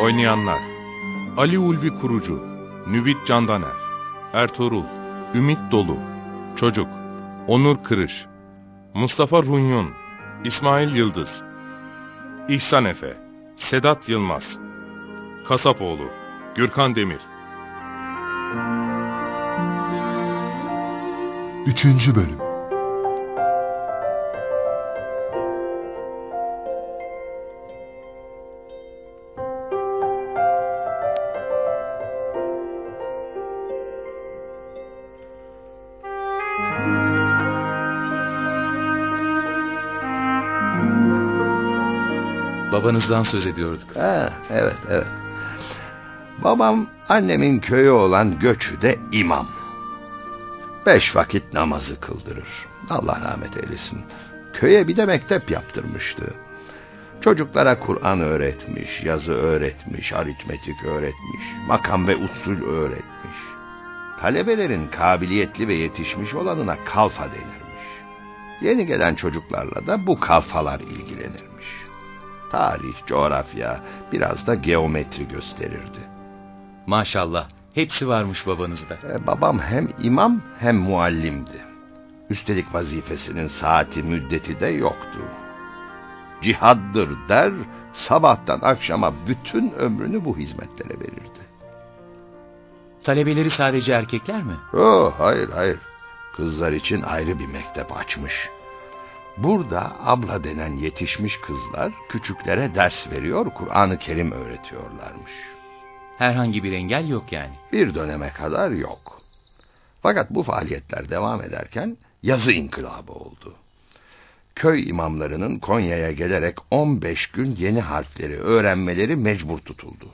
Oynayanlar. Ali Ulvi Kurucu Nüvit Candaner Ertuğrul Ümit Dolu Çocuk Onur Kırış Mustafa Runyon İsmail Yıldız İhsan Efe Sedat Yılmaz Kasapoğlu Gürkan Demir. Üçüncü bölüm Babanızdan söz ediyorduk. Ha, evet evet. Babam annemin köyü olan Göçü'de imam. Beş vakit namazı kıldırır. Allah rahmet eylesin. Köye bir de mektep yaptırmıştı. Çocuklara Kur'an öğretmiş, yazı öğretmiş, aritmetik öğretmiş, makam ve usul öğretmiş. Talebelerin kabiliyetli ve yetişmiş olanına kalfa denirmiş. Yeni gelen çocuklarla da bu kalfalar ilgilenirmiş. Tarih, coğrafya, biraz da geometri gösterirdi. Maşallah. Hepsi varmış babanızda. E, babam hem imam hem muallimdi. Üstelik vazifesinin saati müddeti de yoktu. Cihaddır der, sabahtan akşama bütün ömrünü bu hizmetlere verirdi. Talebeleri sadece erkekler mi? Oh, hayır hayır. Kızlar için ayrı bir mektep açmış. Burada abla denen yetişmiş kızlar küçüklere ders veriyor, Kur'an-ı Kerim öğretiyorlarmış. Herhangi bir engel yok yani. Bir döneme kadar yok. Fakat bu faaliyetler devam ederken yazı inkılabı oldu. Köy imamlarının Konya'ya gelerek 15 gün yeni harfleri öğrenmeleri mecbur tutuldu.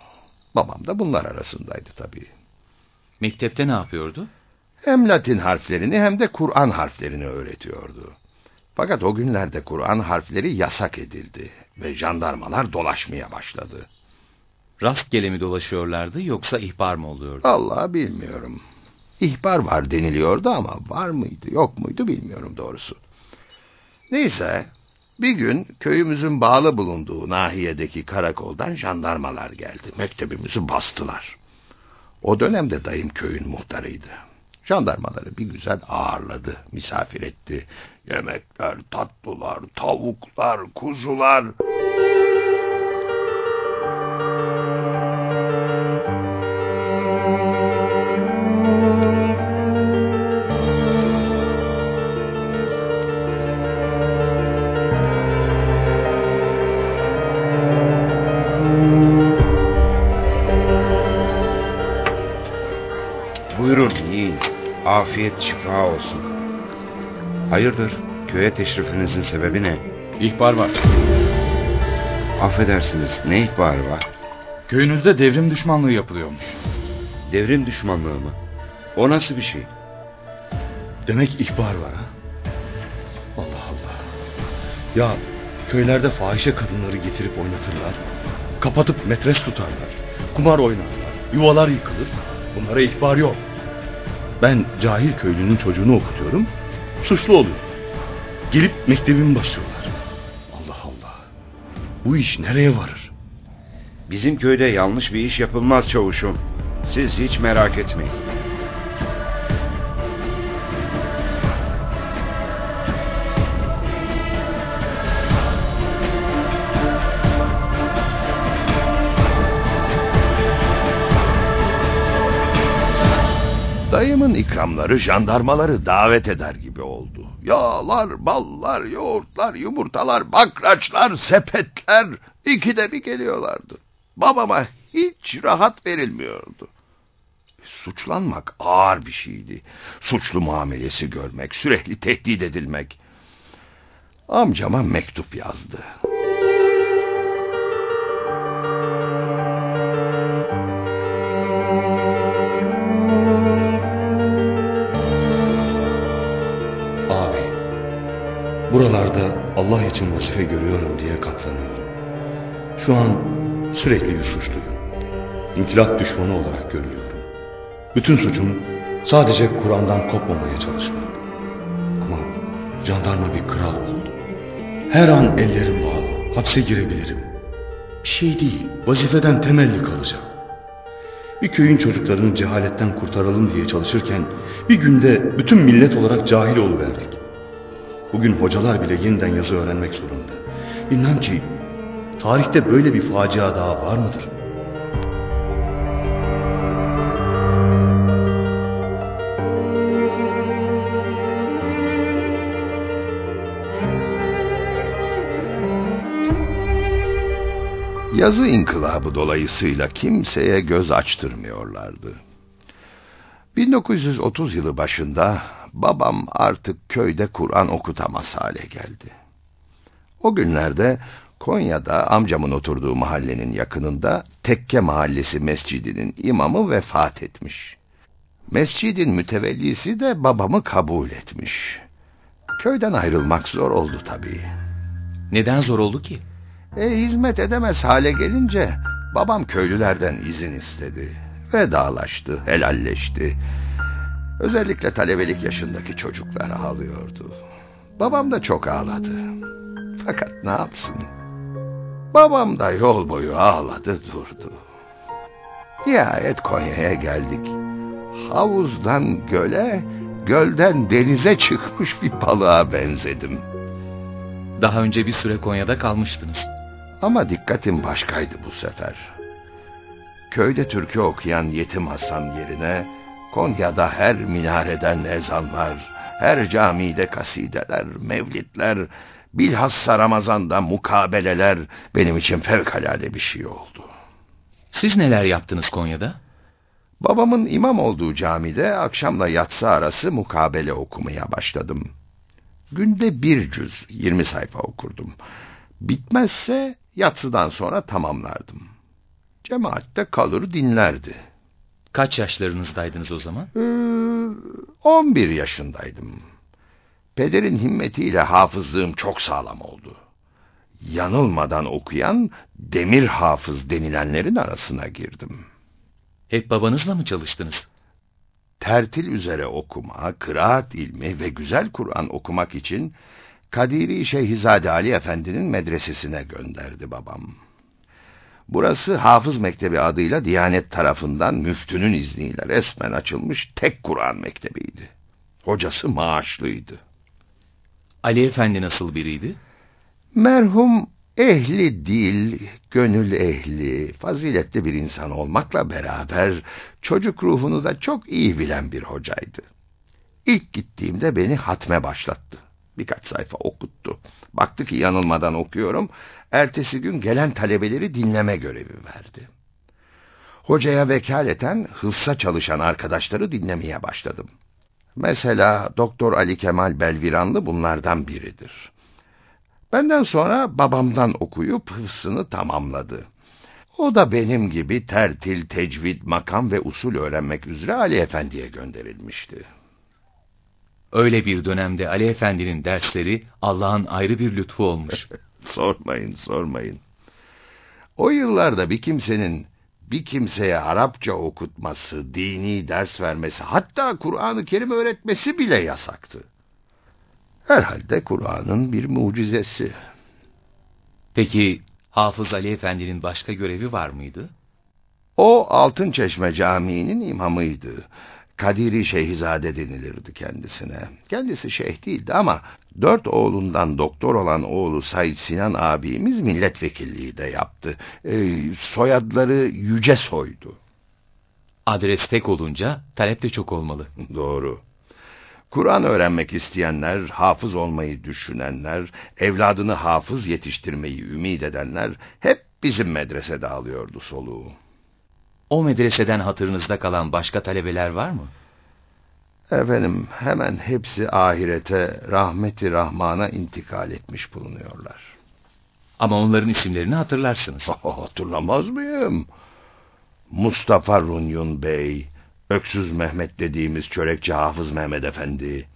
Babam da bunlar arasındaydı tabii. Mektepte ne yapıyordu? Hem Latin harflerini hem de Kur'an harflerini öğretiyordu. Fakat o günlerde Kur'an harfleri yasak edildi ve jandarmalar dolaşmaya başladı. Rastgele mi dolaşıyorlardı yoksa ihbar mı oluyordu? Vallahi bilmiyorum. İhbar var deniliyordu ama var mıydı yok muydu bilmiyorum doğrusu. Neyse bir gün köyümüzün bağlı bulunduğu nahiyedeki karakoldan jandarmalar geldi. Mektebimizi bastılar. O dönemde dayım köyün muhtarıydı. Jandarmaları bir güzel ağırladı, misafir etti. Yemekler, tatlılar, tavuklar, kuzular... Afiyet şifa olsun. Hayırdır? Köye teşrifinizin sebebi ne? İhbar var. Affedersiniz ne ihbarı var? Köyünüzde devrim düşmanlığı yapılıyormuş. Devrim düşmanlığı mı? O nasıl bir şey? Demek ihbar var ha? Allah Allah. Ya köylerde fahişe kadınları getirip oynatırlar. Kapatıp metres tutarlar. Kumar oynarlar. Yuvalar yıkılır. Bunlara ihbar yok. Ben cahil köylünün çocuğunu okutuyorum. Suçlu oluyor. Gelip mektebimi basıyorlar. Allah Allah. Bu iş nereye varır? Bizim köyde yanlış bir iş yapılmaz çavuşum. Siz hiç merak etmeyin. Dayımın ikramları jandarmaları davet eder gibi oldu. Yağlar, ballar, yoğurtlar, yumurtalar, bakraçlar, sepetler ikide bir geliyorlardı. Babama hiç rahat verilmiyordu. Suçlanmak ağır bir şeydi. Suçlu muamelesi görmek, sürekli tehdit edilmek. amcama mektup yazdı. Buralarda Allah için vazife görüyorum diye katlanıyorum. Şu an sürekli bir suçluyum. İnkılap düşmanı olarak görülüyorum. Bütün suçum sadece Kur'an'dan kopmamaya çalışmak. Ama jandarma bir kral oldu. Her an ellerim bağlı, hapse girebilirim. Bir şey değil, vazifeden temelli kalacağım. Bir köyün çocuklarını cehaletten kurtaralım diye çalışırken bir günde bütün millet olarak cahil oluverdik. Bugün hocalar bile yeniden yazı öğrenmek zorunda. Bilmem ki tarihte böyle bir facia daha var mıdır? Yazı inkılabı dolayısıyla kimseye göz açtırmıyorlardı. 1930 yılı başında babam artık köyde Kur'an okutamaz hale geldi. O günlerde Konya'da amcamın oturduğu mahallenin yakınında Tekke Mahallesi Mescidinin imamı vefat etmiş. Mescidin mütevellisi de babamı kabul etmiş. Köyden ayrılmak zor oldu tabii. Neden zor oldu ki? E, hizmet edemez hale gelince babam köylülerden izin istedi. Vedalaştı, helalleşti. Özellikle talebelik yaşındaki çocuklar ağlıyordu. Babam da çok ağladı. Fakat ne yapsın? Babam da yol boyu ağladı durdu. Nihayet Konya'ya geldik. Havuzdan göle, gölden denize çıkmış bir balığa benzedim. Daha önce bir süre Konya'da kalmıştınız. Ama dikkatim başkaydı bu sefer. Köyde türkü okuyan Yetim Hasan yerine Konya'da her minareden ezanlar, her camide kasideler, mevlitler, bilhassa Ramazan'da mukabeleler benim için fevkalade bir şey oldu. Siz neler yaptınız Konya'da? Babamın imam olduğu camide akşamla yatsı arası mukabele okumaya başladım. Günde bir cüz, yirmi sayfa okurdum. Bitmezse yatsıdan sonra tamamlardım. Cemaatte kalır dinlerdi. Kaç yaşlarınızdaydınız o zaman? Ee, 11 yaşındaydım. Pederin himmetiyle hafızlığım çok sağlam oldu. Yanılmadan okuyan demir hafız denilenlerin arasına girdim. Hep babanızla mı çalıştınız? Tertil üzere okuma, kıraat ilmi ve güzel Kur'an okumak için Kadiri Şeyhizade Ali Efendi'nin medresesine gönderdi babam. Burası Hafız Mektebi adıyla Diyanet tarafından müftünün izniyle resmen açılmış tek Kur'an mektebiydi. Hocası maaşlıydı. Ali Efendi nasıl biriydi? Merhum ehli dil, gönül ehli, faziletli bir insan olmakla beraber çocuk ruhunu da çok iyi bilen bir hocaydı. İlk gittiğimde beni hatme başlattı. Birkaç sayfa okuttu. Baktı ki yanılmadan okuyorum. Ertesi gün gelen talebeleri dinleme görevi verdi. Hocaya vekaleten hıfsa çalışan arkadaşları dinlemeye başladım. Mesela Doktor Ali Kemal Belviranlı bunlardan biridir. Benden sonra babamdan okuyup hıfsını tamamladı. O da benim gibi tertil, tecvid, makam ve usul öğrenmek üzere Ali Efendi'ye gönderilmişti. Öyle bir dönemde Ali Efendi'nin dersleri Allah'ın ayrı bir lütfu olmuş. sormayın, sormayın. O yıllarda bir kimsenin bir kimseye Arapça okutması, dini ders vermesi, hatta Kur'an-ı Kerim öğretmesi bile yasaktı. Herhalde Kur'an'ın bir mucizesi. Peki Hafız Ali Efendi'nin başka görevi var mıydı? O Altınçeşme Camii'nin imamıydı. Kadiri Şeyhizade denilirdi kendisine. Kendisi şeyh değildi ama dört oğlundan doktor olan oğlu Said Sinan abimiz milletvekilliği de yaptı. Ee, soyadları Yüce Soydu. Adres tek olunca talep de çok olmalı. Doğru. Kur'an öğrenmek isteyenler, hafız olmayı düşünenler, evladını hafız yetiştirmeyi ümit edenler hep bizim medresede alıyordu soluğu. O medreseden hatırınızda kalan başka talebeler var mı? Efendim hemen hepsi ahirete rahmeti rahmana intikal etmiş bulunuyorlar. Ama onların isimlerini hatırlarsınız. Oh, hatırlamaz mıyım? Mustafa Runyun Bey, Öksüz Mehmet dediğimiz çörekçi Hafız Mehmet Efendi,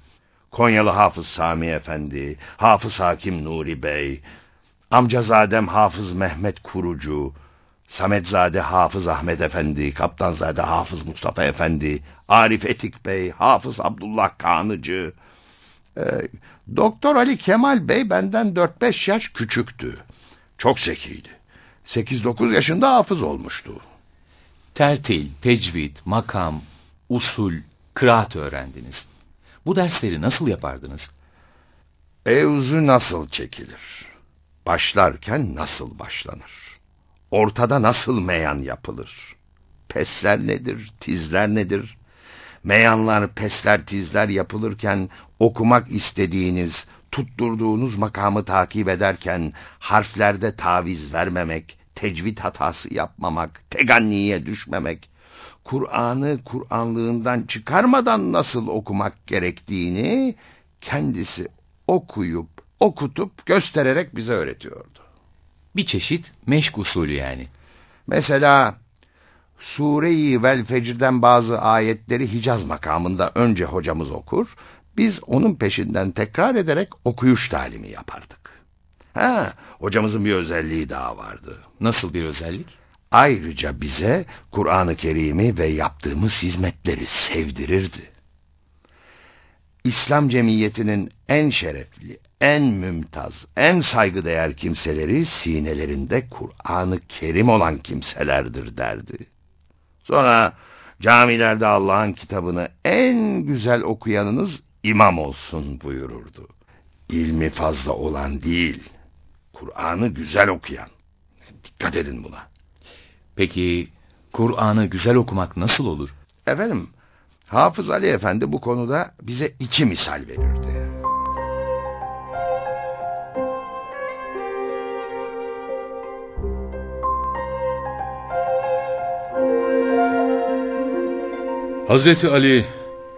Konyalı Hafız Sami Efendi, Hafız Hakim Nuri Bey, amcazadem Hafız Mehmet Kurucu, Sametzade Hafız Ahmet Efendi, Kaptanzade Hafız Mustafa Efendi, Arif Etik Bey, Hafız Abdullah Kanıcı, e, Doktor Ali Kemal Bey benden 4-5 yaş küçüktü. Çok zekiydi. 8-9 yaşında hafız olmuştu. Tertil, tecvid, makam, usul, kıraat öğrendiniz. Bu dersleri nasıl yapardınız? Evzu nasıl çekilir? Başlarken nasıl başlanır? Ortada nasıl meyan yapılır? Pesler nedir, tizler nedir? Meyanlar, pesler, tizler yapılırken okumak istediğiniz, tutturduğunuz makamı takip ederken harflerde taviz vermemek, tecvid hatası yapmamak, teganniye düşmemek, Kur'an'ı Kur'anlığından çıkarmadan nasıl okumak gerektiğini kendisi okuyup, okutup göstererek bize öğretiyordu. Bir çeşit meşk usulü yani. Mesela Sure-i Vel Fecr'den bazı ayetleri Hicaz makamında önce hocamız okur, biz onun peşinden tekrar ederek okuyuş talimi yapardık. Ha, hocamızın bir özelliği daha vardı. Nasıl bir özellik? Ayrıca bize Kur'an-ı Kerim'i ve yaptığımız hizmetleri sevdirirdi. İslam cemiyetinin en şerefli, en mümtaz, en saygıdeğer kimseleri sinelerinde Kur'an-ı Kerim olan kimselerdir derdi. Sonra camilerde Allah'ın kitabını en güzel okuyanınız imam olsun buyururdu. İlmi fazla olan değil, Kur'an'ı güzel okuyan. Dikkat edin buna. Peki Kur'an'ı güzel okumak nasıl olur? Efendim, Hafız Ali Efendi bu konuda bize iki misal verirdi. Hazreti Ali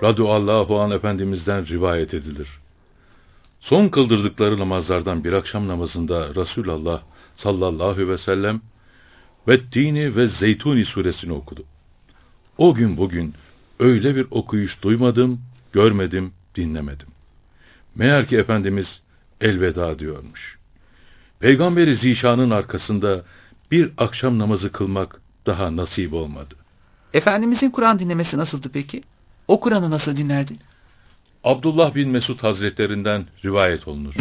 radıyallahu an efendimizden rivayet edilir. Son kıldırdıkları namazlardan bir akşam namazında Resulullah sallallahu ve sellem ve ve Zeytuni suresini okudu. O gün bugün öyle bir okuyuş duymadım, görmedim, dinlemedim. Meğer ki Efendimiz elveda diyormuş. Peygamberi Zişan'ın arkasında bir akşam namazı kılmak daha nasip olmadı. Efendimizin Kur'an dinlemesi nasıldı peki? O Kur'an'ı nasıl dinlerdi? Abdullah bin Mesud Hazretlerinden rivayet olunur.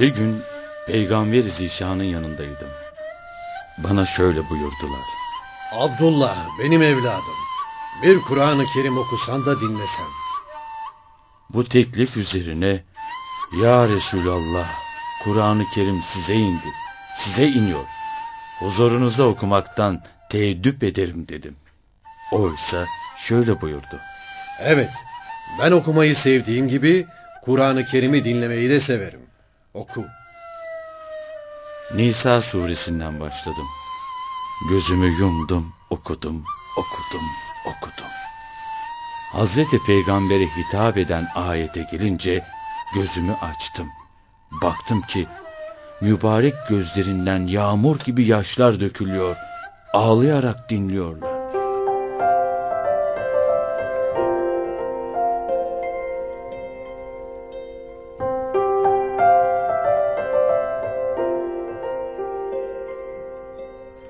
Bir gün Peygamber Zişan'ın yanındaydım. Bana şöyle buyurdular. Abdullah benim evladım. Bir Kur'an-ı Kerim okusan da dinlesem. Bu teklif üzerine Ya Resulallah Kur'an-ı Kerim size indi. Size iniyor. Huzurunuzda okumaktan teeddüp ederim dedim. Oysa şöyle buyurdu. Evet ben okumayı sevdiğim gibi Kur'an-ı Kerim'i dinlemeyi de severim. Oku. Nisa suresinden başladım. Gözümü yumdum, okudum, okudum, okudum. Hazreti Peygamber'e hitap eden ayete gelince gözümü açtım. Baktım ki mübarek gözlerinden yağmur gibi yaşlar dökülüyor. Ağlayarak dinliyorlar.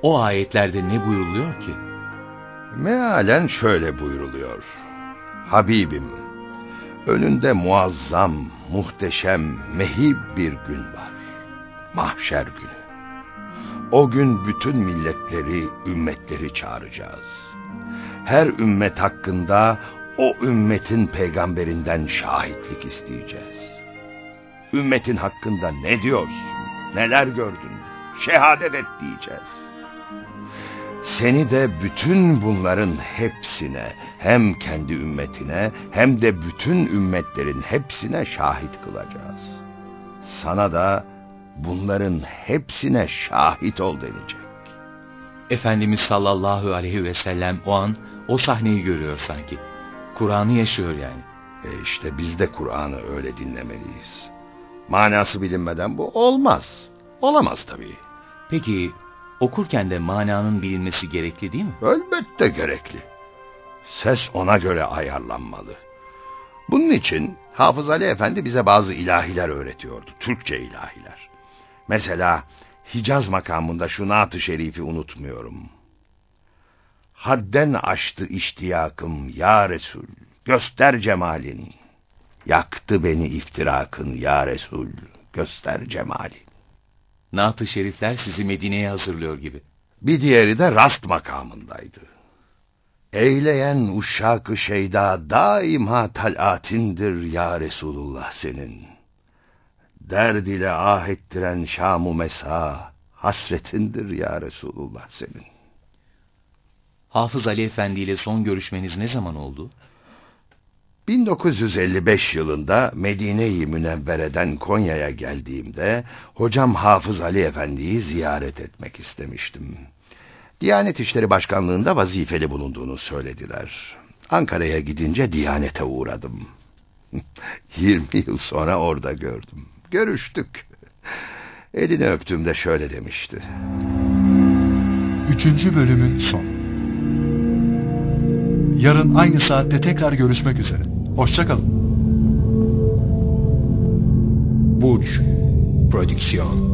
O ayetlerde ne buyuruluyor ki? Mealen şöyle buyuruluyor. Habibim, önünde muazzam, muhteşem, mehib bir gün var. Mahşer günü. O gün bütün milletleri, ümmetleri çağıracağız. Her ümmet hakkında o ümmetin peygamberinden şahitlik isteyeceğiz. Ümmetin hakkında ne diyorsun? Neler gördün? Şehadet et diyeceğiz. Seni de bütün bunların hepsine hem kendi ümmetine hem de bütün ümmetlerin hepsine şahit kılacağız. sana da bunların hepsine şahit ol denecek. Efendimiz sallallahu aleyhi ve sellem o an o sahneyi görüyor sanki. Kur'an'ı yaşıyor yani. E işte biz de Kur'an'ı öyle dinlemeliyiz. Manası bilinmeden bu olmaz. Olamaz tabii. Peki okurken de mananın bilinmesi gerekli değil mi? Elbette gerekli. Ses ona göre ayarlanmalı. Bunun için Hafız Ali Efendi bize bazı ilahiler öğretiyordu. Türkçe ilahiler. Mesela Hicaz makamında şu naat-ı şerifi unutmuyorum. Hadden aştı iştiyakım ya Resul, göster cemalin. Yaktı beni iftirakın ya Resul, göster cemalin. Naat-ı şerifler sizi Medine'ye hazırlıyor gibi. Bir diğeri de rast makamındaydı. Eyleyen uşak-ı şeyda daima talatindir ya Resulullah senin. Derd ile ah ettiren şamu mesa hasretindir ya Resulullah senin. Hafız Ali Efendi ile son görüşmeniz ne zaman oldu? 1955 yılında Medine-i Münevvere'den Konya'ya geldiğimde hocam Hafız Ali Efendi'yi ziyaret etmek istemiştim. Diyanet İşleri Başkanlığı'nda vazifeli bulunduğunu söylediler. Ankara'ya gidince Diyanet'e uğradım. 20 yıl sonra orada gördüm. Görüştük. Elini öptüğümde şöyle demişti. Üçüncü bölümün son. Yarın aynı saatte tekrar görüşmek üzere. Hoşçakalın. Burç Prodüksiyon